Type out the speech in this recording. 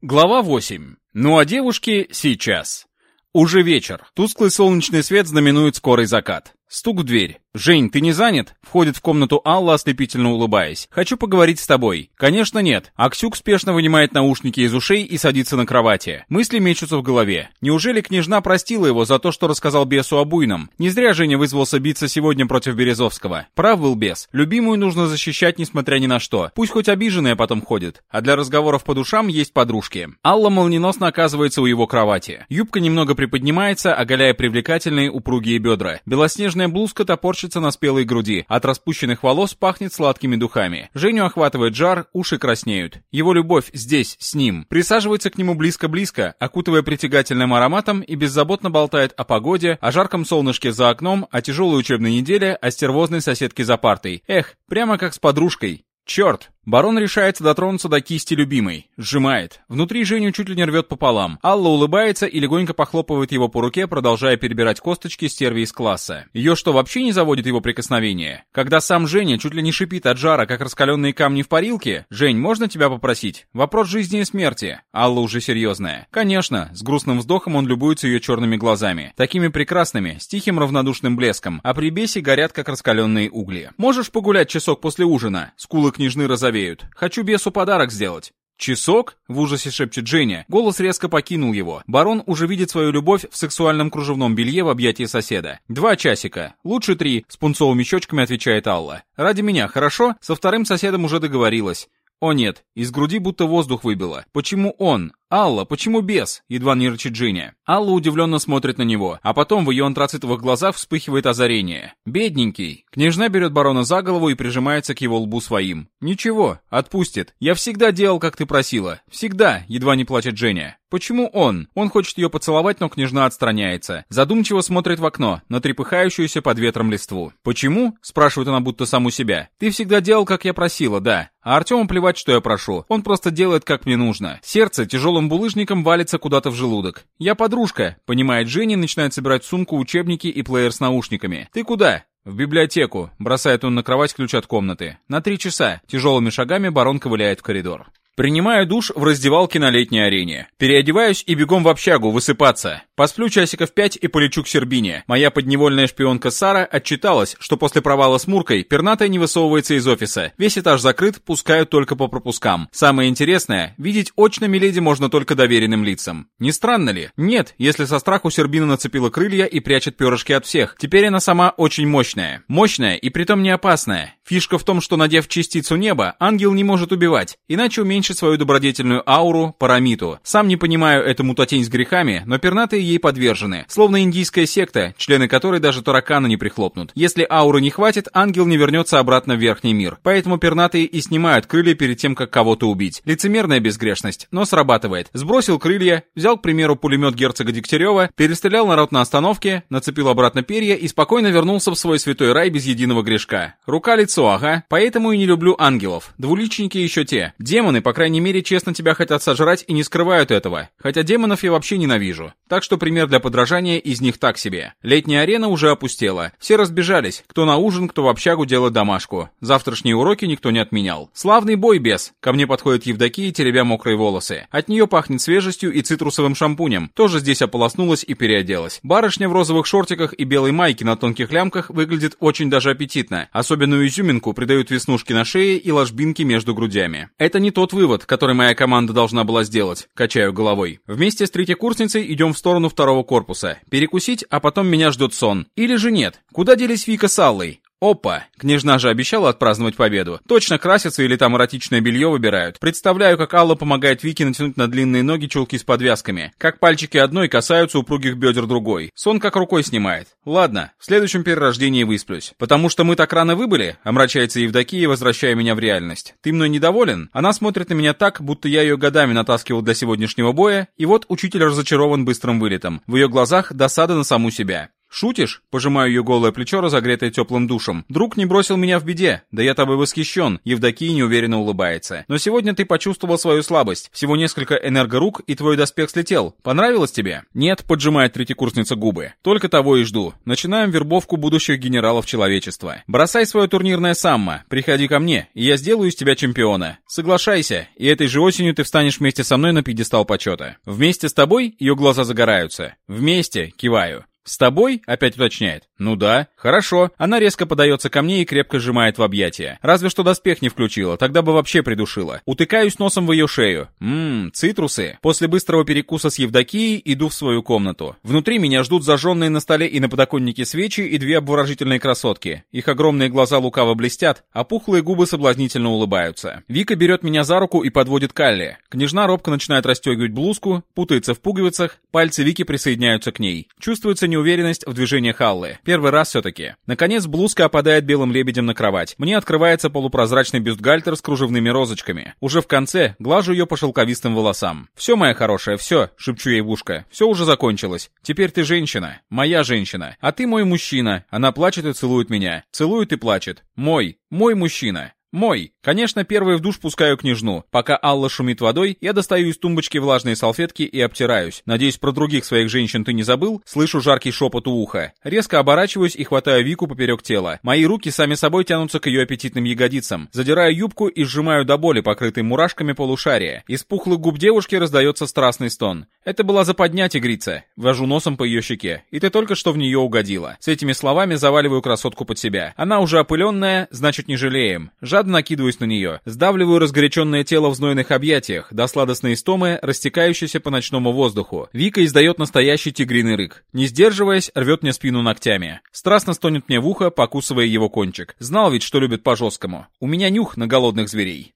Глава 8. Ну а девушки сейчас. Уже вечер. Тусклый солнечный свет знаменует скорый закат. Стук в дверь. «Жень, ты не занят?» Входит в комнату Алла, ослепительно улыбаясь. «Хочу поговорить с тобой». «Конечно нет». Аксюк спешно вынимает наушники из ушей и садится на кровати. Мысли мечутся в голове. Неужели княжна простила его за то, что рассказал бесу о буйном? Не зря Женя вызвался биться сегодня против Березовского. Прав был бес. Любимую нужно защищать, несмотря ни на что. Пусть хоть обиженная потом ходит. А для разговоров по душам есть подружки. Алла молниеносно оказывается у его кровати. Юбка немного приподнимается, оголяя привлекательные упругие бедра. Белоснежная блузка топорщится на спелой груди. От распущенных волос пахнет сладкими духами. Женю охватывает жар, уши краснеют. Его любовь здесь, с ним. Присаживается к нему близко-близко, окутывая притягательным ароматом и беззаботно болтает о погоде, о жарком солнышке за окном, о тяжелой учебной неделе, о стервозной соседке за партой. Эх, прямо как с подружкой. Черт! Барон решается дотронуться до кисти любимой. Сжимает. Внутри Женю чуть ли не рвет пополам. Алла улыбается и легонько похлопывает его по руке, продолжая перебирать косточки стерви из класса. Ее что, вообще не заводит его прикосновение? Когда сам Женя чуть ли не шипит от жара, как раскаленные камни в парилке? «Жень, можно тебя попросить? Вопрос жизни и смерти». Алла уже серьезная. Конечно, с грустным вздохом он любуется ее черными глазами. Такими прекрасными, с тихим равнодушным блеском. А при бесе горят, как раскаленные угли. «Можешь погулять часок после ужина?» Скулы княжны розовеют розовеют. Хочу бесу подарок сделать. «Часок?» — в ужасе шепчет Женя. Голос резко покинул его. Барон уже видит свою любовь в сексуальном кружевном белье в объятии соседа. «Два часика. Лучше три», — с пунцовыми щечками отвечает Алла. «Ради меня, хорошо?» Со вторым соседом уже договорилась. О нет, из груди будто воздух выбило. Почему он? «Алла, почему без?» — едва не рычит Джинни. Алла удивленно смотрит на него, а потом в ее антрацитовых глазах вспыхивает озарение. «Бедненький». Княжна берет барона за голову и прижимается к его лбу своим. «Ничего, отпустит. Я всегда делал, как ты просила. Всегда», — едва не плачет Женя. Почему он? Он хочет ее поцеловать, но княжна отстраняется. Задумчиво смотрит в окно, на трепыхающуюся под ветром листву. «Почему?» — спрашивает она будто саму себя. «Ты всегда делал, как я просила, да. А Артему плевать, что я прошу. Он просто делает, как мне нужно. Сердце тяжело тяжелым булыжником валится куда-то в желудок. «Я подружка», — понимает Женя начинает собирать сумку, учебники и плеер с наушниками. «Ты куда?» «В библиотеку», — бросает он на кровать ключ от комнаты. «На три часа». Тяжелыми шагами барон ковыляет в коридор. Принимаю душ в раздевалке на летней арене. Переодеваюсь и бегом в общагу высыпаться. Посплю часиков пять и полечу к Сербине. Моя подневольная шпионка Сара отчиталась, что после провала с Муркой пернатая не высовывается из офиса. Весь этаж закрыт, пускают только по пропускам. Самое интересное, видеть очно Миледи можно только доверенным лицам. Не странно ли? Нет, если со страху Сербина нацепила крылья и прячет перышки от всех. Теперь она сама очень мощная. Мощная и притом не опасная. Фишка в том, что надев частицу неба, ангел не может убивать, иначе уменьшит свою добродетельную ауру, парамиту. Сам не понимаю эту мутатень с грехами, но пернатые ей подвержены, словно индийская секта, члены которой даже таракана не прихлопнут. Если ауры не хватит, ангел не вернется обратно в верхний мир. Поэтому пернатые и снимают крылья перед тем, как кого-то убить. Лицемерная безгрешность, но срабатывает. Сбросил крылья, взял, к примеру, пулемет герцога Дегтярева, перестрелял народ на остановке, нацепил обратно перья и спокойно вернулся в свой святой рай без единого грешка. Рука-лицо, ага. Поэтому и не люблю ангелов. Двуличники еще те. Демоны, по крайней мере, честно тебя хотят сожрать и не скрывают этого. Хотя демонов я вообще ненавижу. Так что пример для подражания из них так себе. Летняя арена уже опустела. Все разбежались, кто на ужин, кто в общагу делает домашку. Завтрашние уроки никто не отменял. Славный бой, без. Ко мне подходит Евдокия, теребя мокрые волосы. От нее пахнет свежестью и цитрусовым шампунем. Тоже здесь ополоснулась и переоделась. Барышня в розовых шортиках и белой майке на тонких лямках выглядит очень даже аппетитно. Особенную изюминку придают веснушки на шее и ложбинки между грудями. Это не тот вывод, который моя команда должна была сделать. Качаю головой. Вместе с третьекурсницей идем в сторону второго корпуса. Перекусить, а потом меня ждет сон. Или же нет. Куда делись Вика с Аллой? Опа! Княжна же обещала отпраздновать победу. Точно красятся или там эротичное белье выбирают. Представляю, как Алла помогает Вике натянуть на длинные ноги чулки с подвязками. Как пальчики одной касаются упругих бедер другой. Сон как рукой снимает. Ладно, в следующем перерождении высплюсь. Потому что мы так рано выбыли, омрачается Евдокия, возвращая меня в реальность. Ты мной недоволен? Она смотрит на меня так, будто я ее годами натаскивал для сегодняшнего боя, и вот учитель разочарован быстрым вылетом. В ее глазах досада на саму себя. Шутишь? Пожимаю ее голое плечо, разогретое теплым душем. Друг не бросил меня в беде. Да я тобой восхищен. Евдокия неуверенно улыбается. Но сегодня ты почувствовал свою слабость. Всего несколько энергорук, и твой доспех слетел. Понравилось тебе? Нет, поджимает третьекурсница губы. Только того и жду. Начинаем вербовку будущих генералов человечества. Бросай свое турнирное саммо. Приходи ко мне, и я сделаю из тебя чемпиона. Соглашайся, и этой же осенью ты встанешь вместе со мной на пьедестал почета. Вместе с тобой ее глаза загораются. Вместе, киваю. «С тобой?» — опять уточняет. «Ну да». «Хорошо». Она резко подается ко мне и крепко сжимает в объятия. Разве что доспех не включила, тогда бы вообще придушила. Утыкаюсь носом в ее шею. Ммм, цитрусы. После быстрого перекуса с Евдокией иду в свою комнату. Внутри меня ждут зажженные на столе и на подоконнике свечи и две обворожительные красотки. Их огромные глаза лукаво блестят, а пухлые губы соблазнительно улыбаются. Вика берет меня за руку и подводит к Алле. Княжна робко начинает расстегивать блузку, путается в пуговицах, пальцы Вики присоединяются к ней. Чувствуется не неуверенность в движениях Аллы. Первый раз все-таки. Наконец, блузка опадает белым лебедем на кровать. Мне открывается полупрозрачный бюстгальтер с кружевными розочками. Уже в конце глажу ее по шелковистым волосам. «Все, моя хорошая, все», — шепчу ей в ушко. «Все уже закончилось. Теперь ты женщина. Моя женщина. А ты мой мужчина». Она плачет и целует меня. Целует и плачет. Мой. Мой мужчина. Мой. Конечно, первый в душ пускаю княжну. Пока Алла шумит водой, я достаю из тумбочки влажные салфетки и обтираюсь. Надеюсь, про других своих женщин ты не забыл? Слышу жаркий шепот у уха. Резко оборачиваюсь и хватаю Вику поперек тела. Мои руки сами собой тянутся к ее аппетитным ягодицам. Задираю юбку и сжимаю до боли, покрытой мурашками полушария. Из пухлых губ девушки раздается страстный стон. Это была западня тигрица. Вожу носом по ее щеке. И ты только что в нее угодила. С этими словами заваливаю красотку под себя. Она уже опыленная, значит не жалеем. Жадно накидываюсь на нее, сдавливаю разгоряченное тело в знойных объятиях, до сладостной истомы, растекающейся по ночному воздуху. Вика издает настоящий тигриный рык. Не сдерживаясь, рвет мне спину ногтями. Страстно стонет мне в ухо, покусывая его кончик. Знал ведь, что любит по-жесткому. У меня нюх на голодных зверей.